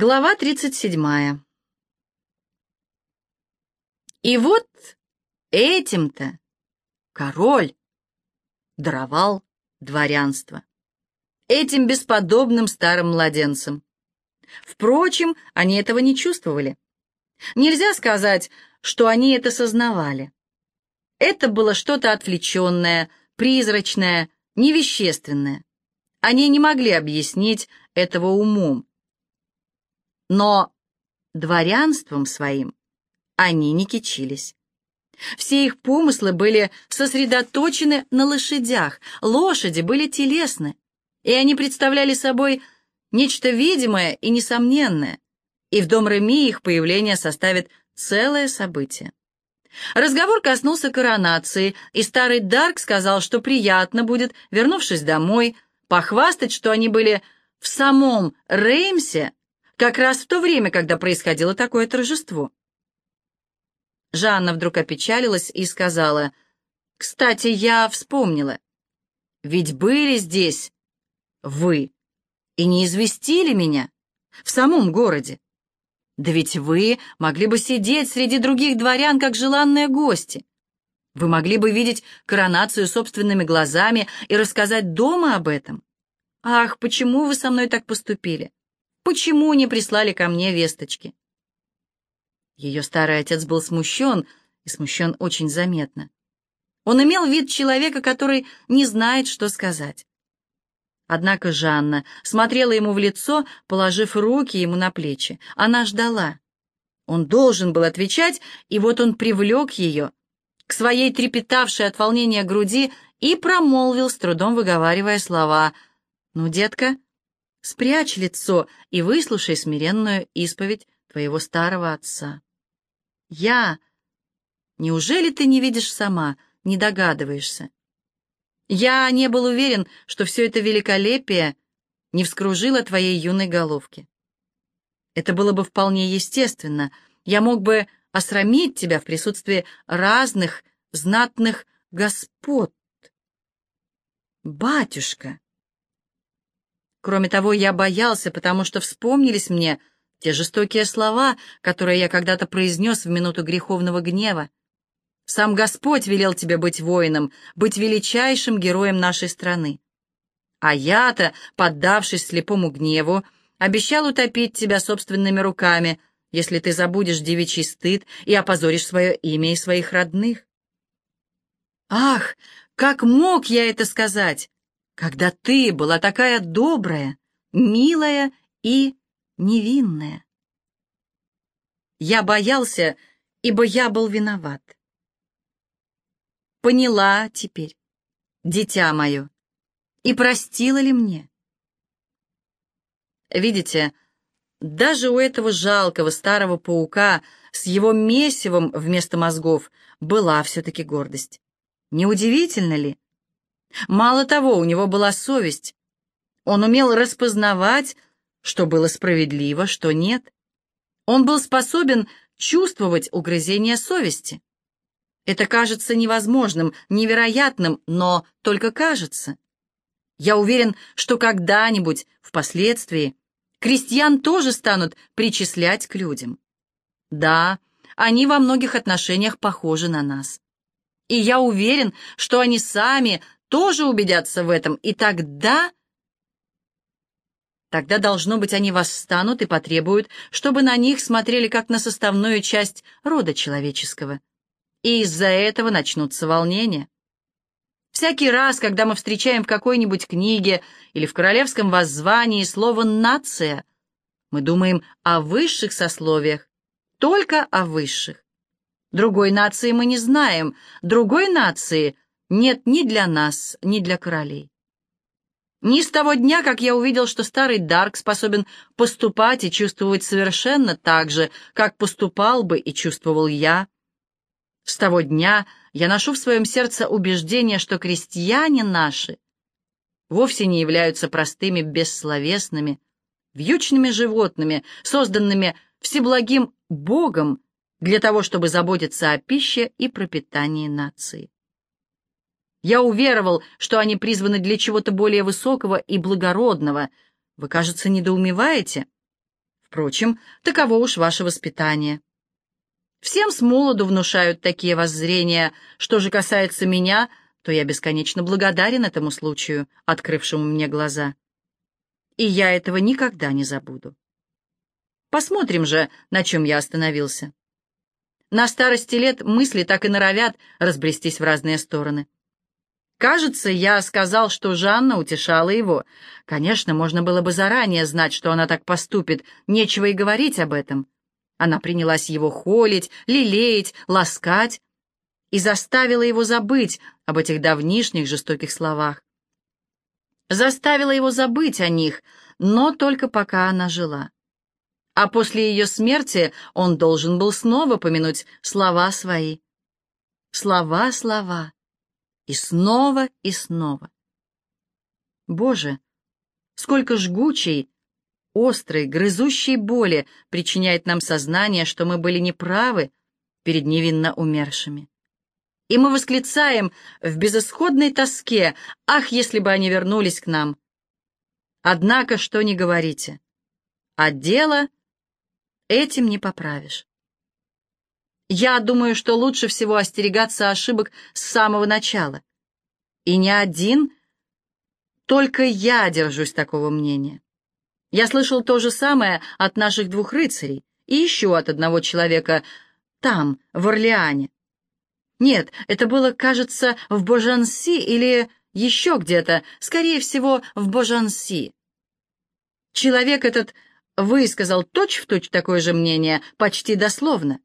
Глава 37. И вот этим-то король даровал дворянство. Этим бесподобным старым младенцам. Впрочем, они этого не чувствовали. Нельзя сказать, что они это сознавали. Это было что-то отвлеченное, призрачное, невещественное. Они не могли объяснить этого умом. Но дворянством своим они не кичились. Все их помыслы были сосредоточены на лошадях, лошади были телесны, и они представляли собой нечто видимое и несомненное, и в дом Реми их появление составит целое событие. Разговор коснулся коронации, и старый Дарк сказал, что приятно будет, вернувшись домой, похвастать, что они были в самом Реймсе как раз в то время, когда происходило такое торжество. Жанна вдруг опечалилась и сказала, «Кстати, я вспомнила. Ведь были здесь вы и не известили меня в самом городе. Да ведь вы могли бы сидеть среди других дворян, как желанные гости. Вы могли бы видеть коронацию собственными глазами и рассказать дома об этом. Ах, почему вы со мной так поступили? Почему не прислали ко мне весточки? Ее старый отец был смущен, и смущен очень заметно. Он имел вид человека, который не знает, что сказать. Однако Жанна смотрела ему в лицо, положив руки ему на плечи. Она ждала. Он должен был отвечать, и вот он привлек ее к своей трепетавшей от волнения груди и промолвил, с трудом выговаривая слова. «Ну, детка, спрячь лицо и выслушай смиренную исповедь твоего старого отца». Я... Неужели ты не видишь сама, не догадываешься? Я не был уверен, что все это великолепие не вскружило твоей юной головки. Это было бы вполне естественно. Я мог бы осрамить тебя в присутствии разных знатных господ. Батюшка! Кроме того, я боялся, потому что вспомнились мне те жестокие слова, которые я когда-то произнес в минуту греховного гнева. Сам Господь велел тебе быть воином, быть величайшим героем нашей страны. А я-то, поддавшись слепому гневу, обещал утопить тебя собственными руками, если ты забудешь девичий стыд и опозоришь свое имя и своих родных. Ах, как мог я это сказать, когда ты была такая добрая, милая и невинная. Я боялся, ибо я был виноват. Поняла теперь, дитя мое, и простила ли мне? Видите, даже у этого жалкого старого паука с его месивом вместо мозгов была все-таки гордость. Неудивительно ли? Мало того, у него была совесть. Он умел распознавать что было справедливо, что нет. Он был способен чувствовать угрызение совести. Это кажется невозможным, невероятным, но только кажется. Я уверен, что когда-нибудь, впоследствии, крестьян тоже станут причислять к людям. Да, они во многих отношениях похожи на нас. И я уверен, что они сами тоже убедятся в этом, и тогда Тогда, должно быть, они восстанут и потребуют, чтобы на них смотрели как на составную часть рода человеческого. И из-за этого начнутся волнения. Всякий раз, когда мы встречаем в какой-нибудь книге или в королевском воззвании слово «нация», мы думаем о высших сословиях, только о высших. Другой нации мы не знаем, другой нации нет ни для нас, ни для королей. Ни с того дня, как я увидел, что старый Дарк способен поступать и чувствовать совершенно так же, как поступал бы и чувствовал я. С того дня я ношу в своем сердце убеждение, что крестьяне наши вовсе не являются простыми бессловесными, вьючными животными, созданными всеблагим Богом для того, чтобы заботиться о пище и пропитании нации. Я уверовал, что они призваны для чего-то более высокого и благородного. Вы, кажется, недоумеваете? Впрочем, таково уж ваше воспитание. Всем с молоду внушают такие воззрения. Что же касается меня, то я бесконечно благодарен этому случаю, открывшему мне глаза. И я этого никогда не забуду. Посмотрим же, на чем я остановился. На старости лет мысли так и норовят разбрестись в разные стороны. Кажется, я сказал, что Жанна утешала его. Конечно, можно было бы заранее знать, что она так поступит, нечего и говорить об этом. Она принялась его холить, лелеять, ласкать и заставила его забыть об этих давнишних жестоких словах. Заставила его забыть о них, но только пока она жила. А после ее смерти он должен был снова помянуть слова свои. Слова, слова. И снова, и снова. Боже, сколько жгучей, острой, грызущей боли причиняет нам сознание, что мы были неправы перед невинно умершими. И мы восклицаем в безысходной тоске, ах, если бы они вернулись к нам. Однако, что не говорите, а дело этим не поправишь. Я думаю, что лучше всего остерегаться ошибок с самого начала. И не один, только я держусь такого мнения. Я слышал то же самое от наших двух рыцарей и еще от одного человека там, в Орлеане. Нет, это было, кажется, в Божанси или еще где-то, скорее всего, в Божанси. Человек этот высказал точь-в-точь точь такое же мнение, почти дословно.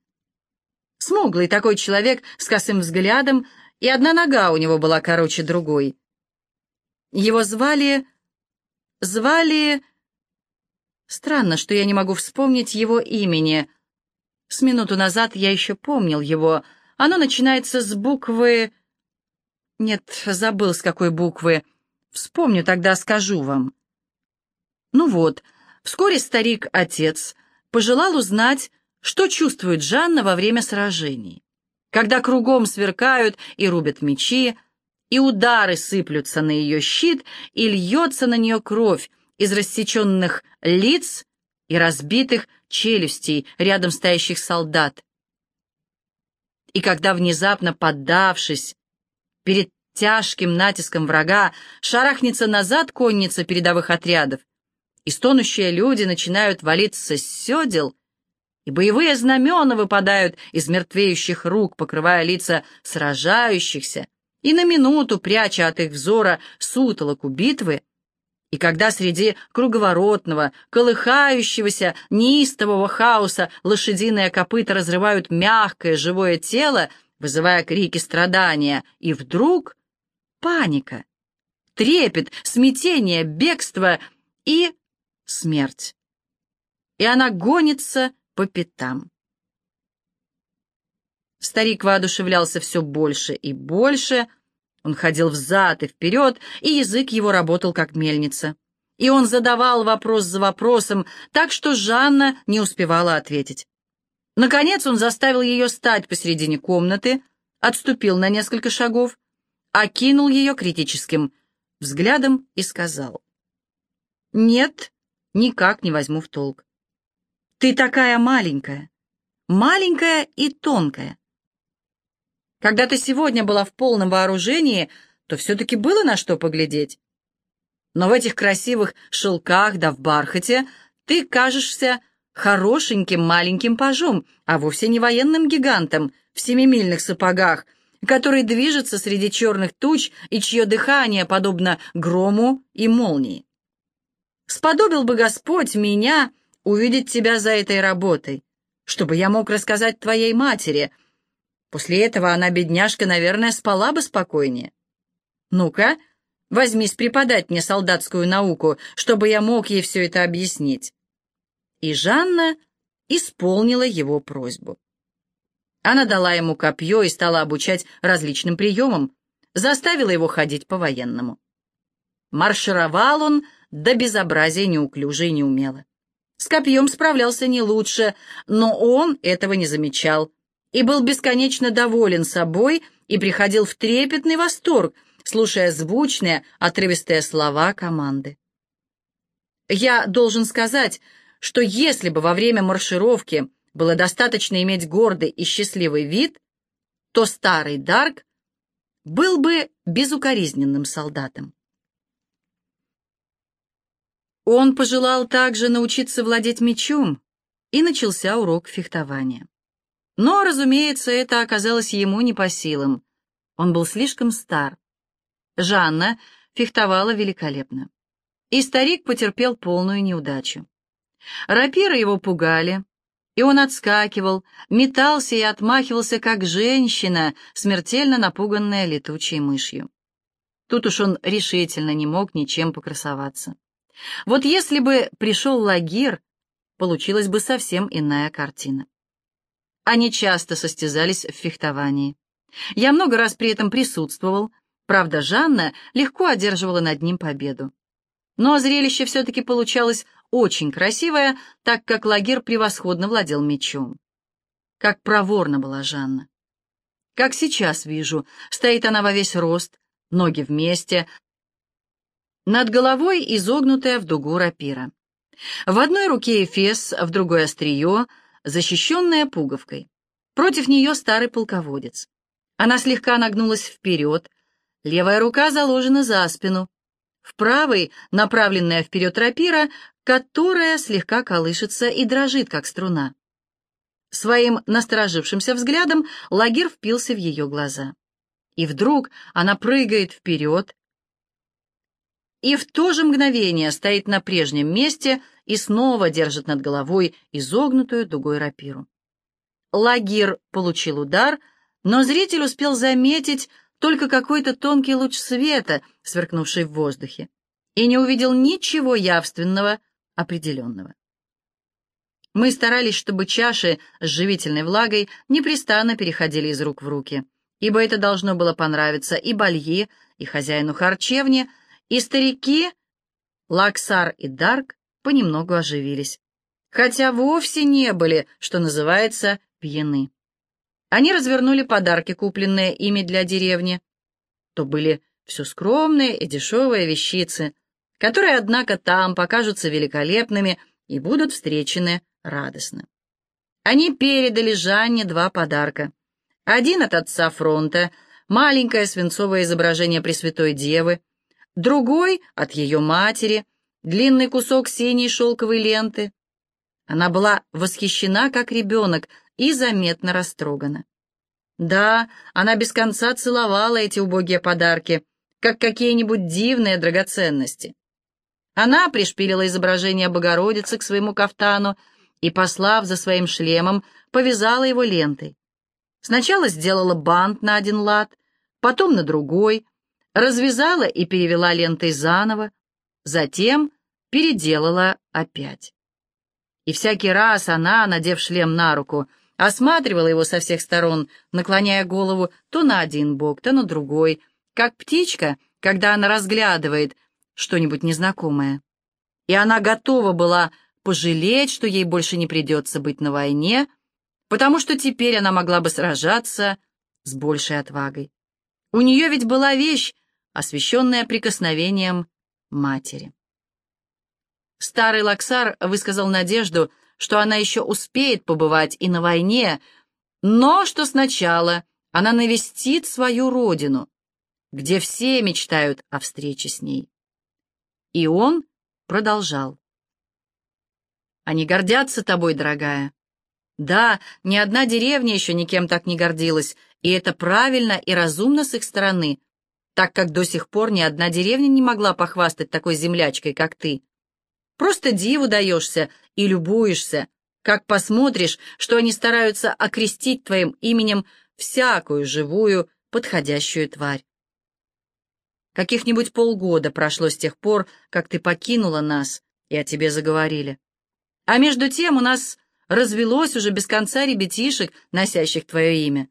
Смуглый такой человек с косым взглядом, и одна нога у него была короче другой. Его звали... звали... Странно, что я не могу вспомнить его имени. С минуту назад я еще помнил его. Оно начинается с буквы... Нет, забыл, с какой буквы. Вспомню, тогда скажу вам. Ну вот, вскоре старик-отец пожелал узнать, что чувствует Жанна во время сражений? Когда кругом сверкают и рубят мечи, и удары сыплются на ее щит, и льется на нее кровь из рассеченных лиц и разбитых челюстей рядом стоящих солдат. И когда, внезапно поддавшись перед тяжким натиском врага, шарахнется назад конница передовых отрядов, и стонущие люди начинают валиться с седел, и боевые знамена выпадают из мертвеющих рук, покрывая лица сражающихся, и на минуту пряча от их взора сутолоку битвы, и когда среди круговоротного, колыхающегося, неистового хаоса лошадиные копыта разрывают мягкое живое тело, вызывая крики страдания, и вдруг паника, трепет, смятение, бегство и смерть. И она гонится по пятам. Старик воодушевлялся все больше и больше, он ходил взад и вперед, и язык его работал как мельница. И он задавал вопрос за вопросом, так что Жанна не успевала ответить. Наконец он заставил ее стать посередине комнаты, отступил на несколько шагов, окинул ее критическим взглядом и сказал. «Нет, никак не возьму в толк. Ты такая маленькая, маленькая и тонкая. Когда ты сегодня была в полном вооружении, то все-таки было на что поглядеть. Но в этих красивых шелках да в бархате ты кажешься хорошеньким маленьким пажом, а вовсе не военным гигантом в семимильных сапогах, который движется среди черных туч и чье дыхание подобно грому и молнии. Сподобил бы Господь меня увидеть тебя за этой работой, чтобы я мог рассказать твоей матери. После этого она, бедняжка, наверное, спала бы спокойнее. Ну-ка, возьмись преподать мне солдатскую науку, чтобы я мог ей все это объяснить. И Жанна исполнила его просьбу. Она дала ему копье и стала обучать различным приемам, заставила его ходить по-военному. Маршировал он до безобразия неуклюже и неумело. С копьем справлялся не лучше, но он этого не замечал и был бесконечно доволен собой и приходил в трепетный восторг, слушая звучные, отрывистые слова команды. Я должен сказать, что если бы во время маршировки было достаточно иметь гордый и счастливый вид, то старый Дарк был бы безукоризненным солдатом. Он пожелал также научиться владеть мечом, и начался урок фехтования. Но, разумеется, это оказалось ему не по силам. Он был слишком стар. Жанна фехтовала великолепно. И старик потерпел полную неудачу. Рапиры его пугали, и он отскакивал, метался и отмахивался, как женщина, смертельно напуганная летучей мышью. Тут уж он решительно не мог ничем покрасоваться. Вот если бы пришел Лагир, получилась бы совсем иная картина. Они часто состязались в фехтовании. Я много раз при этом присутствовал, правда, Жанна легко одерживала над ним победу. Но зрелище все-таки получалось очень красивое, так как Лагер превосходно владел мечом. Как проворна была Жанна. Как сейчас вижу, стоит она во весь рост, ноги вместе, над головой изогнутая в дугу рапира. В одной руке эфес, в другой острие, защищенная пуговкой. Против нее старый полководец. Она слегка нагнулась вперед, левая рука заложена за спину, в правой направленная вперед рапира, которая слегка колышется и дрожит, как струна. Своим насторожившимся взглядом Лагер впился в ее глаза. И вдруг она прыгает вперед, и в то же мгновение стоит на прежнем месте и снова держит над головой изогнутую дугой рапиру. Лагир получил удар, но зритель успел заметить только какой-то тонкий луч света, сверкнувший в воздухе, и не увидел ничего явственного, определенного. Мы старались, чтобы чаши с живительной влагой непрестанно переходили из рук в руки, ибо это должно было понравиться и Балье, и хозяину харчевни, и старики, Лаксар и Дарк, понемногу оживились, хотя вовсе не были, что называется, пьяны. Они развернули подарки, купленные ими для деревни. То были все скромные и дешевые вещицы, которые, однако, там покажутся великолепными и будут встречены радостно. Они передали Жанне два подарка. Один от отца фронта, маленькое свинцовое изображение Пресвятой Девы, другой — от ее матери, длинный кусок синей шелковой ленты. Она была восхищена, как ребенок, и заметно растрогана. Да, она без конца целовала эти убогие подарки, как какие-нибудь дивные драгоценности. Она пришпилила изображение Богородицы к своему кафтану и, послав за своим шлемом, повязала его лентой. Сначала сделала бант на один лад, потом на другой, развязала и перевела лентой заново, затем переделала опять. И всякий раз она, надев шлем на руку, осматривала его со всех сторон, наклоняя голову то на один бок, то на другой, как птичка, когда она разглядывает что-нибудь незнакомое. И она готова была пожалеть, что ей больше не придется быть на войне, потому что теперь она могла бы сражаться с большей отвагой. У нее ведь была вещь, освященная прикосновением матери. Старый Лаксар высказал надежду, что она еще успеет побывать и на войне, но что сначала она навестит свою родину, где все мечтают о встрече с ней. И он продолжал. «Они гордятся тобой, дорогая. Да, ни одна деревня еще никем так не гордилась, и это правильно и разумно с их стороны, так как до сих пор ни одна деревня не могла похвастать такой землячкой, как ты. Просто диву даешься и любуешься, как посмотришь, что они стараются окрестить твоим именем всякую живую, подходящую тварь. Каких-нибудь полгода прошло с тех пор, как ты покинула нас, и о тебе заговорили. А между тем у нас развелось уже без конца ребятишек, носящих твое имя.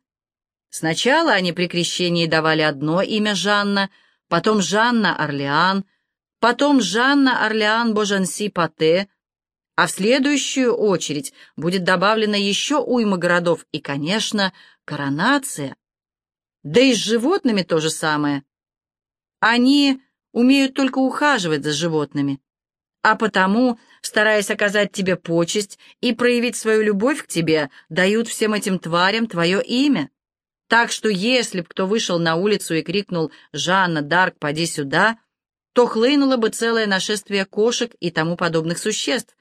Сначала они при крещении давали одно имя Жанна, потом Жанна Орлеан, потом Жанна Орлеан Божанси Пате, а в следующую очередь будет добавлено еще уйма городов и, конечно, коронация. Да и с животными то же самое. Они умеют только ухаживать за животными. а потому, стараясь оказать тебе почесть и проявить свою любовь к тебе, дают всем этим тварям твое имя. Так что если б кто вышел на улицу и крикнул «Жанна, Дарк, поди сюда», то хлынуло бы целое нашествие кошек и тому подобных существ.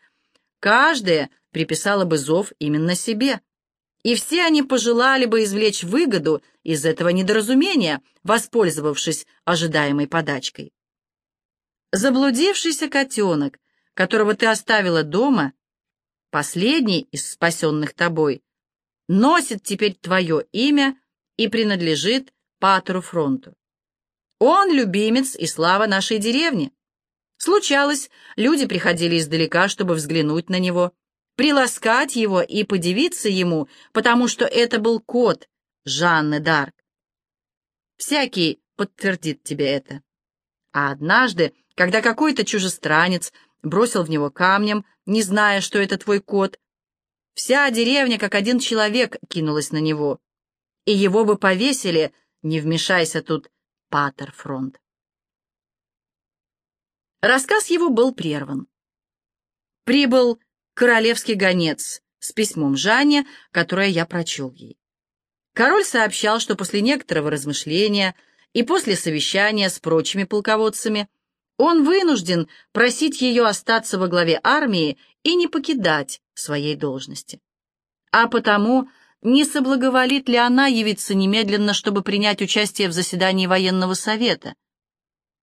Каждая приписала бы зов именно себе. И все они пожелали бы извлечь выгоду из этого недоразумения, воспользовавшись ожидаемой подачкой. Заблудившийся котенок, которого ты оставила дома, последний из спасенных тобой, носит теперь твое имя и принадлежит Патеру Фронту. Он любимец и слава нашей деревни. Случалось, люди приходили издалека, чтобы взглянуть на него, приласкать его и подивиться ему, потому что это был кот Жанны Дарк. Всякий подтвердит тебе это. А однажды, когда какой-то чужестранец бросил в него камнем, не зная, что это твой кот, вся деревня, как один человек, кинулась на него. И его бы повесили, не вмешайся тут, Патерфронт. Рассказ его был прерван. Прибыл королевский гонец с письмом Жанне, которое я прочел ей. Король сообщал, что после некоторого размышления и после совещания с прочими полководцами он вынужден просить ее остаться во главе армии и не покидать своей должности. А потому не соблаговолит ли она явиться немедленно, чтобы принять участие в заседании военного совета.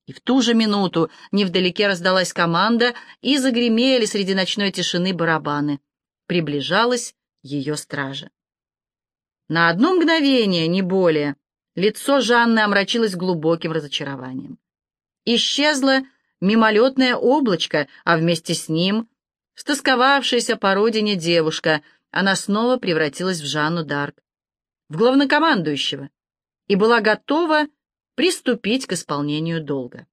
И в ту же минуту невдалеке раздалась команда, и загремели среди ночной тишины барабаны. Приближалась ее стража. На одно мгновение, не более, лицо Жанны омрачилось глубоким разочарованием. Исчезло мимолетное облачко, а вместе с ним стосковавшаяся по родине девушка — она снова превратилась в Жанну Дарк, в главнокомандующего, и была готова приступить к исполнению долга.